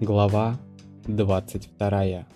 Глава 22.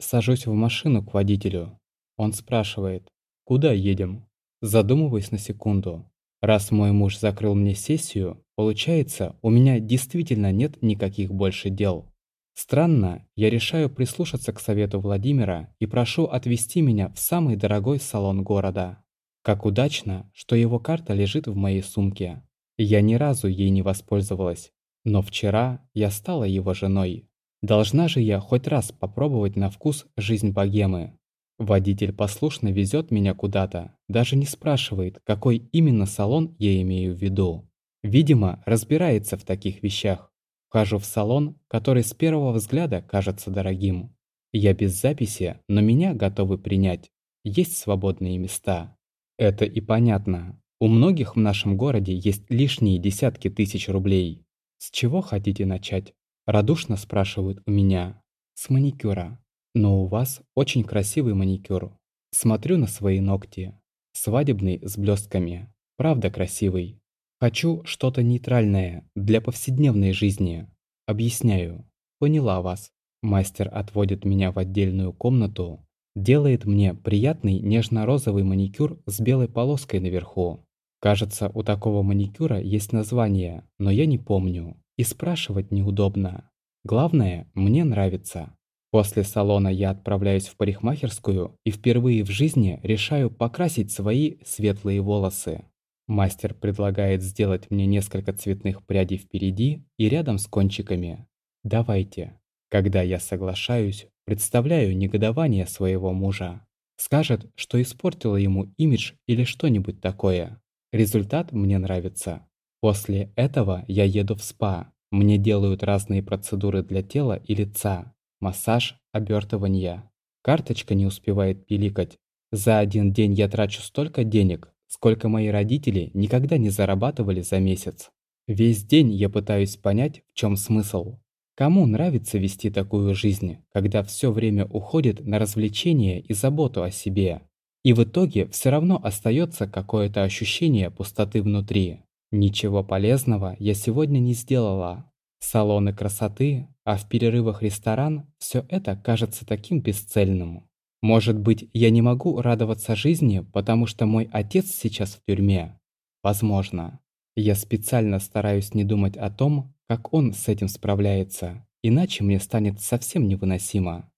Сажусь в машину к водителю. Он спрашивает, куда едем? Задумываюсь на секунду. Раз мой муж закрыл мне сессию, получается, у меня действительно нет никаких больше дел. Странно, я решаю прислушаться к совету Владимира и прошу отвезти меня в самый дорогой салон города. Как удачно, что его карта лежит в моей сумке. Я ни разу ей не воспользовалась. Но вчера я стала его женой. Должна же я хоть раз попробовать на вкус жизнь богемы. Водитель послушно везет меня куда-то, даже не спрашивает, какой именно салон я имею в виду. Видимо, разбирается в таких вещах. Вхожу в салон, который с первого взгляда кажется дорогим. Я без записи, но меня готовы принять. Есть свободные места. Это и понятно. У многих в нашем городе есть лишние десятки тысяч рублей. «С чего хотите начать?» – радушно спрашивают у меня. «С маникюра. Но у вас очень красивый маникюр. Смотрю на свои ногти. Свадебный с блестками. Правда красивый. Хочу что-то нейтральное для повседневной жизни. Объясняю. Поняла вас. Мастер отводит меня в отдельную комнату, делает мне приятный нежно-розовый маникюр с белой полоской наверху. Кажется, у такого маникюра есть название, но я не помню. И спрашивать неудобно. Главное, мне нравится. После салона я отправляюсь в парикмахерскую и впервые в жизни решаю покрасить свои светлые волосы. Мастер предлагает сделать мне несколько цветных прядей впереди и рядом с кончиками. Давайте. Когда я соглашаюсь, представляю негодование своего мужа. Скажет, что испортила ему имидж или что-нибудь такое. Результат мне нравится. После этого я еду в спа. Мне делают разные процедуры для тела и лица. Массаж, обертывание. Карточка не успевает пиликать. За один день я трачу столько денег, сколько мои родители никогда не зарабатывали за месяц. Весь день я пытаюсь понять, в чем смысл. Кому нравится вести такую жизнь, когда все время уходит на развлечения и заботу о себе? И в итоге все равно остается какое-то ощущение пустоты внутри. Ничего полезного я сегодня не сделала. Салоны красоты, а в перерывах ресторан – все это кажется таким бесцельным. Может быть, я не могу радоваться жизни, потому что мой отец сейчас в тюрьме? Возможно. Я специально стараюсь не думать о том, как он с этим справляется, иначе мне станет совсем невыносимо.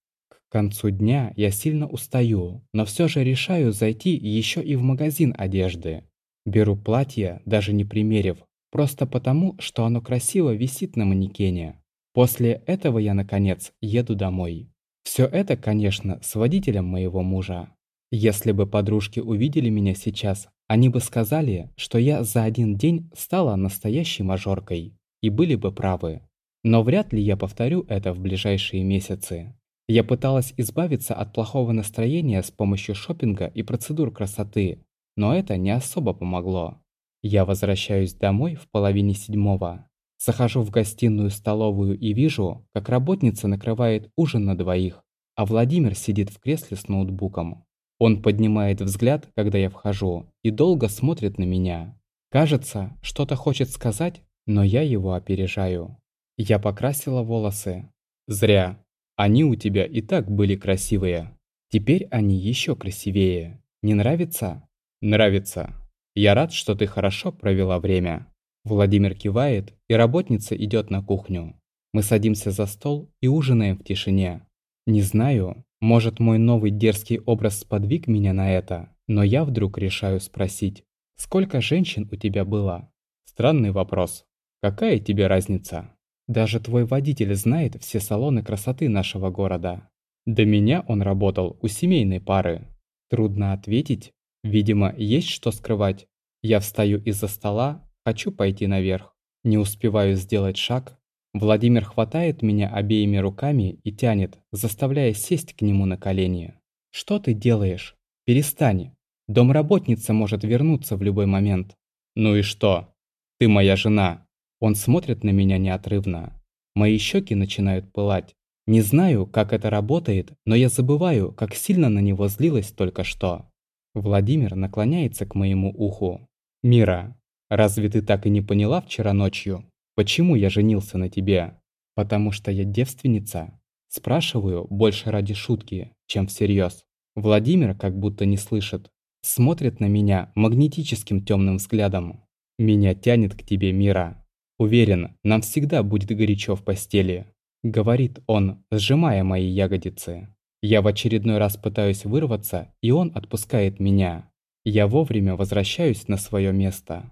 К концу дня я сильно устаю, но все же решаю зайти еще и в магазин одежды. Беру платье, даже не примерив, просто потому, что оно красиво висит на манекене. После этого я, наконец, еду домой. Все это, конечно, с водителем моего мужа. Если бы подружки увидели меня сейчас, они бы сказали, что я за один день стала настоящей мажоркой, и были бы правы. Но вряд ли я повторю это в ближайшие месяцы. Я пыталась избавиться от плохого настроения с помощью шопинга и процедур красоты, но это не особо помогло. Я возвращаюсь домой в половине седьмого. Захожу в гостиную столовую и вижу, как работница накрывает ужин на двоих, а Владимир сидит в кресле с ноутбуком. Он поднимает взгляд, когда я вхожу, и долго смотрит на меня. Кажется, что-то хочет сказать, но я его опережаю. Я покрасила волосы. Зря. Они у тебя и так были красивые. Теперь они еще красивее. Не нравится? Нравится. Я рад, что ты хорошо провела время. Владимир кивает, и работница идет на кухню. Мы садимся за стол и ужинаем в тишине. Не знаю, может мой новый дерзкий образ сподвиг меня на это, но я вдруг решаю спросить, сколько женщин у тебя было? Странный вопрос. Какая тебе разница? Даже твой водитель знает все салоны красоты нашего города. До меня он работал у семейной пары. Трудно ответить. Видимо, есть что скрывать. Я встаю из-за стола, хочу пойти наверх. Не успеваю сделать шаг. Владимир хватает меня обеими руками и тянет, заставляя сесть к нему на колени. «Что ты делаешь? Перестань. Домработница может вернуться в любой момент». «Ну и что? Ты моя жена. Он смотрит на меня неотрывно. Мои щеки начинают пылать. Не знаю, как это работает, но я забываю, как сильно на него злилась только что. Владимир наклоняется к моему уху. «Мира, разве ты так и не поняла вчера ночью, почему я женился на тебе? Потому что я девственница? Спрашиваю больше ради шутки, чем всерьез. Владимир как будто не слышит. Смотрит на меня магнетическим темным взглядом. Меня тянет к тебе, Мира. Уверен, нам всегда будет горячо в постели. Говорит он, сжимая мои ягодицы. Я в очередной раз пытаюсь вырваться, и он отпускает меня. Я вовремя возвращаюсь на свое место.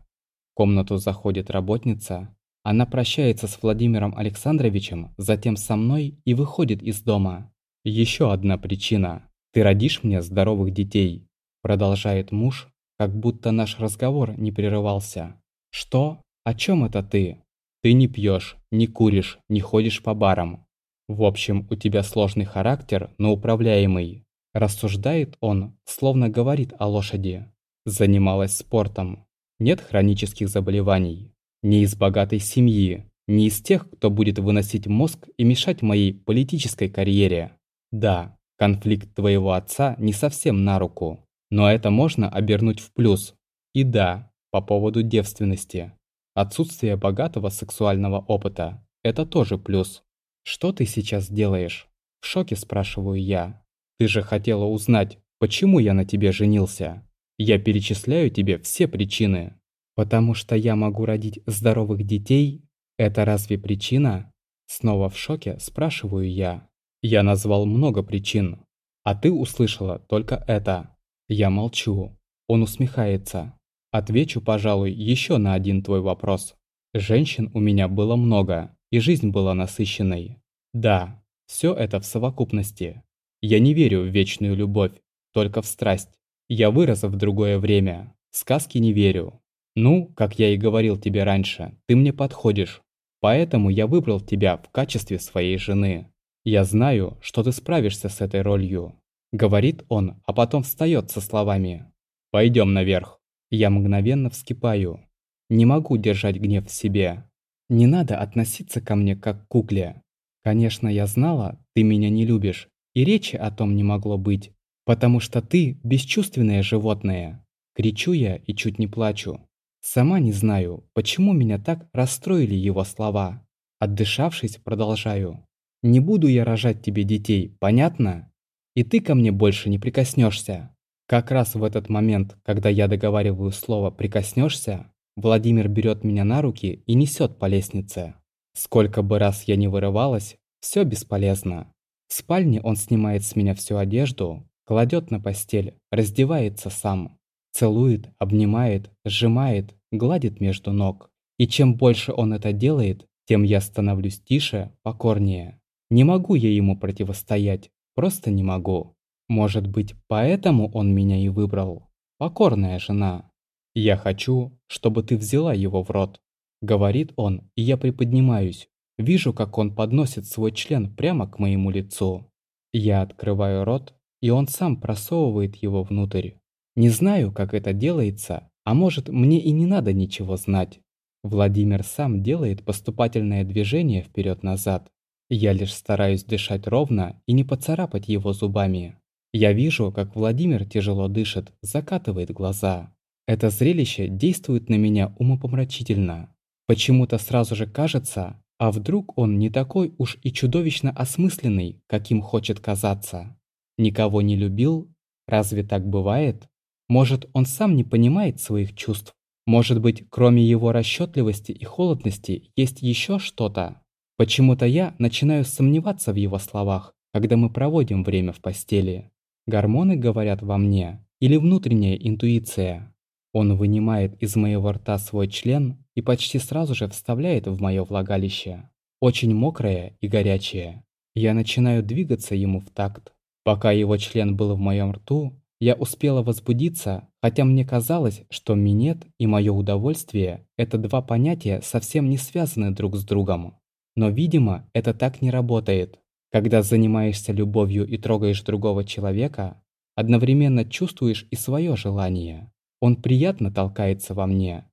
В комнату заходит работница. Она прощается с Владимиром Александровичем, затем со мной и выходит из дома. Еще одна причина. Ты родишь мне здоровых детей. Продолжает муж, как будто наш разговор не прерывался. Что? О чем это ты? Ты не пьешь, не куришь, не ходишь по барам. В общем, у тебя сложный характер, но управляемый. Рассуждает он, словно говорит о лошади. Занималась спортом. Нет хронических заболеваний. Не из богатой семьи. Не из тех, кто будет выносить мозг и мешать моей политической карьере. Да, конфликт твоего отца не совсем на руку. Но это можно обернуть в плюс. И да, по поводу девственности. Отсутствие богатого сексуального опыта – это тоже плюс. Что ты сейчас делаешь? В шоке спрашиваю я. Ты же хотела узнать, почему я на тебе женился. Я перечисляю тебе все причины. Потому что я могу родить здоровых детей? Это разве причина? Снова в шоке спрашиваю я. Я назвал много причин. А ты услышала только это. Я молчу. Он усмехается. Отвечу, пожалуй, еще на один твой вопрос. Женщин у меня было много, и жизнь была насыщенной. Да, все это в совокупности. Я не верю в вечную любовь, только в страсть. Я вырос в другое время, сказки не верю. Ну, как я и говорил тебе раньше, ты мне подходишь. Поэтому я выбрал тебя в качестве своей жены. Я знаю, что ты справишься с этой ролью. Говорит он, а потом встает со словами. Пойдем наверх. Я мгновенно вскипаю. Не могу держать гнев в себе. Не надо относиться ко мне как к кукле. Конечно, я знала, ты меня не любишь, и речи о том не могло быть, потому что ты бесчувственное животное. Кричу я и чуть не плачу. Сама не знаю, почему меня так расстроили его слова. Отдышавшись, продолжаю. Не буду я рожать тебе детей, понятно? И ты ко мне больше не прикоснешься. Как раз в этот момент, когда я договариваю слово «прикоснешься», Владимир берет меня на руки и несет по лестнице. Сколько бы раз я не вырывалась, все бесполезно. В спальне он снимает с меня всю одежду, кладет на постель, раздевается сам. Целует, обнимает, сжимает, гладит между ног. И чем больше он это делает, тем я становлюсь тише, покорнее. Не могу я ему противостоять, просто не могу. Может быть, поэтому он меня и выбрал. Покорная жена. Я хочу, чтобы ты взяла его в рот. Говорит он, и я приподнимаюсь. Вижу, как он подносит свой член прямо к моему лицу. Я открываю рот, и он сам просовывает его внутрь. Не знаю, как это делается, а может, мне и не надо ничего знать. Владимир сам делает поступательное движение вперед-назад. Я лишь стараюсь дышать ровно и не поцарапать его зубами. Я вижу, как Владимир тяжело дышит, закатывает глаза. Это зрелище действует на меня умопомрачительно. Почему-то сразу же кажется, а вдруг он не такой уж и чудовищно осмысленный, каким хочет казаться. Никого не любил? Разве так бывает? Может, он сам не понимает своих чувств? Может быть, кроме его расчетливости и холодности, есть еще что-то? Почему-то я начинаю сомневаться в его словах, когда мы проводим время в постели. Гормоны говорят во мне или внутренняя интуиция? Он вынимает из моего рта свой член и почти сразу же вставляет в мое влагалище. Очень мокрое и горячее. Я начинаю двигаться ему в такт. Пока его член был в моем рту, я успела возбудиться, хотя мне казалось, что минет и мое удовольствие – это два понятия совсем не связаны друг с другом. Но, видимо, это так не работает. Когда занимаешься любовью и трогаешь другого человека, одновременно чувствуешь и свое желание. Он приятно толкается во мне.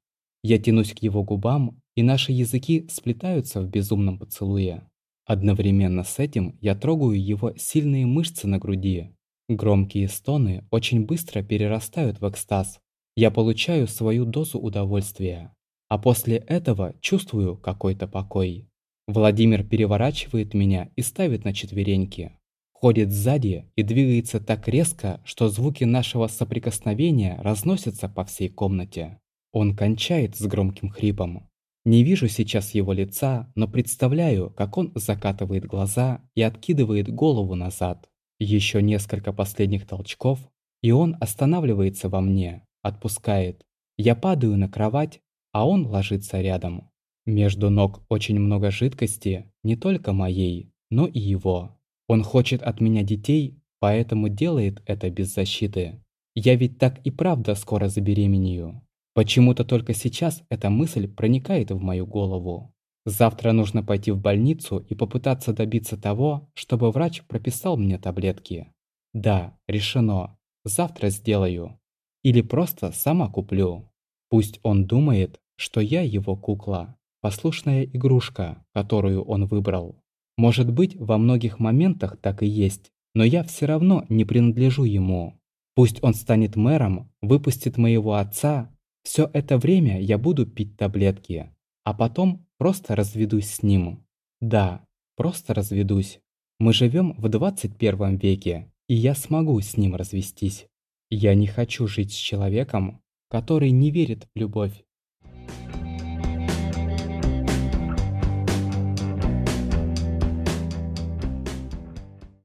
Я тянусь к его губам, и наши языки сплетаются в безумном поцелуе. Одновременно с этим я трогаю его сильные мышцы на груди. Громкие стоны очень быстро перерастают в экстаз. Я получаю свою дозу удовольствия. А после этого чувствую какой-то покой. Владимир переворачивает меня и ставит на четвереньки. Ходит сзади и двигается так резко, что звуки нашего соприкосновения разносятся по всей комнате. Он кончает с громким хрипом. Не вижу сейчас его лица, но представляю, как он закатывает глаза и откидывает голову назад. Еще несколько последних толчков, и он останавливается во мне, отпускает. Я падаю на кровать, а он ложится рядом. Между ног очень много жидкости, не только моей, но и его. Он хочет от меня детей, поэтому делает это без защиты. Я ведь так и правда скоро забеременею. Почему-то только сейчас эта мысль проникает в мою голову. Завтра нужно пойти в больницу и попытаться добиться того, чтобы врач прописал мне таблетки. Да, решено. Завтра сделаю. Или просто сама куплю. Пусть он думает, что я его кукла, послушная игрушка, которую он выбрал. Может быть, во многих моментах так и есть, но я все равно не принадлежу ему. Пусть он станет мэром, выпустит моего отца, все это время я буду пить таблетки, а потом просто разведусь с ним. Да, просто разведусь. Мы живем в 21 веке, и я смогу с ним развестись. Я не хочу жить с человеком, который не верит в любовь.